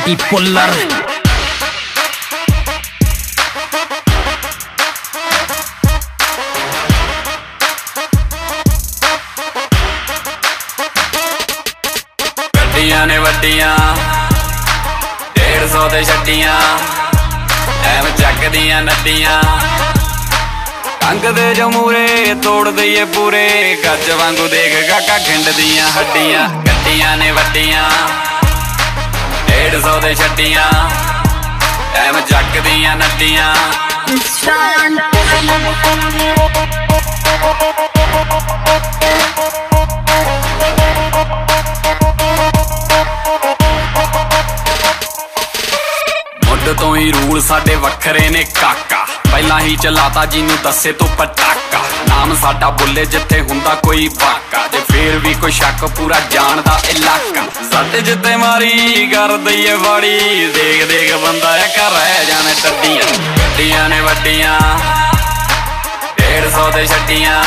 Patty Bhullar ਗੱਡੀਆਂ ਨੇ ਵੱਡੀਆਂ 150 ਦੇ ਛੱਡੀਆਂ, ਐਵੇਂ ਚੱਕਦੀਆਂ ਨੱਡੀਆਂ। ਅੰਗ ਦੇ ਜਮੂਰੇ ਤੋੜ ਦਈਏ ਪੂਰੇ, ਗੱਜ ਵਾਂਗੂ ਦੇਖ ਗਾਗਾ ਖਿੰਡਦੀਆਂ ਹੱਡੀਆਂ, ਗੱਡੀਆਂ ਨੇ ਵੱਡੀਆਂ। 150 ਦੇ ਛੱਡੀਆਂ। ਐਵੇਂ ਚੱਕਦੀਆਂ ਨੱਡੀਆਂ ਮੁੱਢ ਤੋਂ ਰੂਲ ਸਾਡੇ ਵੱਖਰੇ ਨੇ ਕਾਕਾ। ਪਹਿਲਾਂ ਹੀ ਚਲਾਤਾ ਜਿਹਨੂੰ ਦੱਸੇ ਤੋਂ ਪਟਾਕਾ। ਨਾਮ ਸਾਡਾ ਬੁੱਲੇ ਜਿੱਥੇ ਹੁੰਦਾ ਕੋਈ ਵਾਕਾ। ਜੇ ਫੇਰ ਵੀ ਕੋਈ ਸ਼ੱਕ ਪੂਰਾ ਜਾਣਦਾ ਇਲਾਕਾ। ਸਾਡੇ ਜਿੱਤੇ ਮਾਰੀ ਕਰ ਦਈਏ ਵਾੜੀ। ਦੇਖ ਦੇਖ ਬੰਦਾ ਇੱਕ ਰਹਿ ਜਾਣੇ ਟੱਡੀਆਂ ਗੱਡੀਆਂ ਨੇ ਵੱਡੀਆਂ। 150 ਤੇ ਛੱਡੀਆਂ।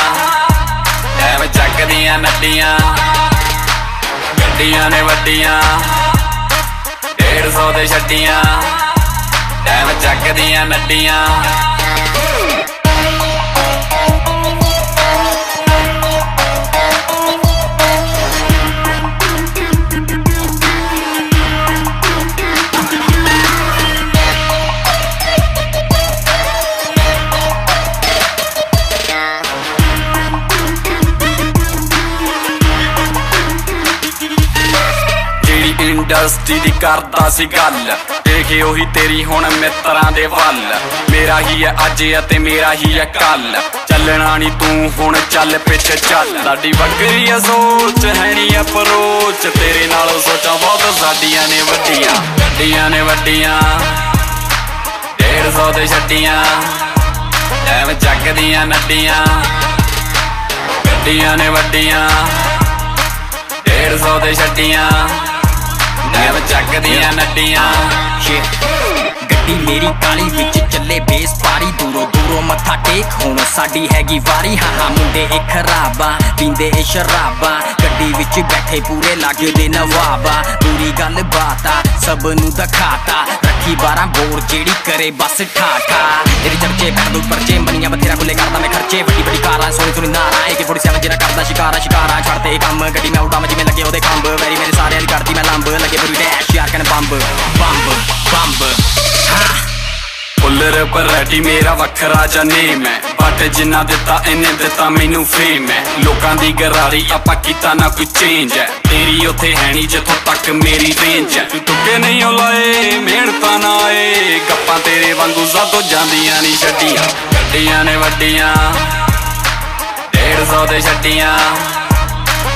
ਐਵੇਂ ਚੱਕਦੀਆਂ ਨੱਡੀਆਂ। ਗੱਡੀਆਂ ਨੇ ਵੱਡੀਆਂ। 150 ਤੇ ਛੱਡੀਆਂ। ਟਾਈਮ ਦੀਆਂ ਨੱਡੀਆਂ। ਜਿਹੜੀ ਇੰਡਸਟਰੀ ਦੀ ਕਰਦਾ ਸੀ ਗੱਲ। ਦੇਖੇ ਉਹੀ ਤੇਰੀ ਹੁਣ ਮਿੱਤਰਾਂ ਦੇ ਵੱਲ। ਮੇਰਾ ਹੀ ਹੈ ਅੱਜ ਅਤੇ ਮੇਰਾ ਹੀ ਹੈ ਕੱਲ। ਚੱਲਣਾ ਨਹੀਂ ਤੂੰ, ਹੁਣ ਚੱਲ ਪਿੱਛੇ ਚੱਲ। ਸਾਡੀ ਵੱਖਰੀ ਆ ਸੋਚ, ਹੈ ਅਪਰੋਚ। ਤੇਰੇ ਨਾਲੋਂ ਸੋਚਾਂ ਬਹੁਤ ਸਾਡੀਆਂ ਨੇ ਵੱਡੀਆਂ। ਗੱਡੀਆਂ ਨੇ ਵੱਡੀਆਂ। 150 ਦੇ ਛੱਡੀਆਂ। ਐਵੇਂ ਚੱਕਦੀਆਂ ਨੱਡੀਆਂ। ਗੱਡੀਆਂ ਨੇ ਵੱਡੀਆਂ। 150 ਤੇ ਛੱਡੀਆਂ। ਐਵੇਂ ਚੱਕਦੀਆਂ ਨੱਡੀਆਂ। ਮੇਰੀ ਕਾਲੀ ਵਿੱਚ ਚੱਲੇ ਬੇਸ ਪਾਰੀ ਦੂਰੋਂ ਦੂਰੋਂ ਮੱਥਾ ਟੇਕ, ਹੁਣ ਸਾਡੀ ਹੈਗੀ ਵਾਰੀ। ਹਾਂ ਹਾਂ ਮੁੰਡੇ ਇਹ ਖਰਾਬਾ ਪੀਂਦੇ ਇਹ ਸ਼ਰਾਬਾਂ। ਗੱਡੀ ਵਿੱਚ ਬੈਠੇ ਪੂਰੇ ਲਾਗੇ ਨਵਾਬਾ। ਪੂਰੀ ਗੱਲ ਬਾਤਾ ਸਭ ਨੂੰ ਦਿਖਾਤਾ। ਰੱਖੀ 12 ਬੋਰ ਜਿਹੜੀ ਕਰੇ ਬਸ ਠਾਠਾ। ਤੇਰੀ ਚਰਚੇ ਪੈਰ ਪਰਚੇ ਮਨੀਆਂ ਬਥੇਰਾ ਖੁੱਲੇ ਕਰਦਾ ਮੈਂ ਖਰਚੇ। ਵੱਡੀ ਵੱਡੀ ਕਾਰਾਂ, ਸੋਹਣੀ ਸੋਹਣੀ ਨਾਰਾਂ ਇਹ ਕਿ 47 ਜਿਹੜਾ ਕਰਦਾ ਸ਼ਿਕਾਰਾ ਸ਼ਿਕਾਰਾ। ਛੱਡਦੇ ਕੰਮ, ਗੱਡੀ ਮੈਂ ਉਡਾਵਾਂ ਜਿਵੇਂ ਲੱਗੇ ਉਹਦੇ ਖੰਭ। ਵੈਰੀ ਮੇਰੇ ਸਾਰਿਆਂ ਦੀ ਕਰਦੀ ਮੈਂ ਲੰਬ। ਲੱਗੇ ਪੂਰੀ ਡੈਸ਼ ਯਾਰ ਕਨ ਬੰਬ। Bomb bomb. ਹਾਂ। ਫੁੱਲਰ ਪਰੈਟੀ ਮੇਰਾ ਵੱਖਰਾ ਜਾਂ ਨੇਮ ਹੈ। ਬਟ ਜਿੰਨਾ ਦਿੱਤਾ ਇਹਨੇ ਦਿੱਤਾ ਮੈਨੂੰ ਫੇਮ ਹੈ। ਲੋਕਾਂ ਦੀ ਗਰਾਰੀ ਆਪਾਂ ਕੀਤਾ ਨਾ ਕੋਈ ਚੇਂਜ ਹੈ। ਤੇਰੀ ਉੱਥੇ ਹੈ ਨਹੀਂ ਜਿੱਥੋਂ ਤੱਕ ਮੇਰੀ ਰੇਂਜ ਹੈ। ਤੂੰ ਤੁੱਕੇ ਨਹੀਂ ਓ ਮਿਹਨਤਾਂ ਨਾ ਆਏ। ਗੱਪਾਂ ਤੇਰੇ ਵਾਂਗੂ ਸਾਤੋਂ ਜਾਂਦੀਆਂ ਨਹੀਂ ਛੱਡੀਆਂ। ਗੱਡੀਆਂ ਨੇ ਵੱਡੀਆਂ 150 ਦੇ ਛੱਡੀਆਂ।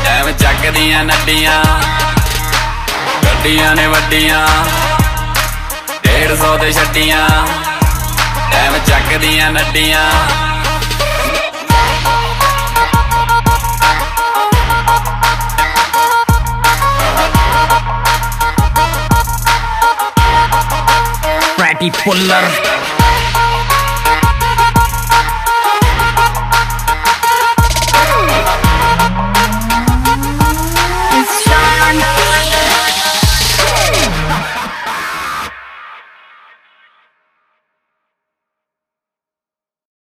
ਐਵੇਂ ਚੱਕਦੀਆਂ ਨੱਡੀਆਂ। ਗੱਡੀਆਂ ਨੇ ਵੱਡੀਆਂ 150 ਦੇ ਛੱਡੀਆਂ। ਐਵੇਂ ਚੱਕਦੀਆਂ ਨੱਡੀਆਂ। ਪੈਟੀ ਪੁੱਲਰ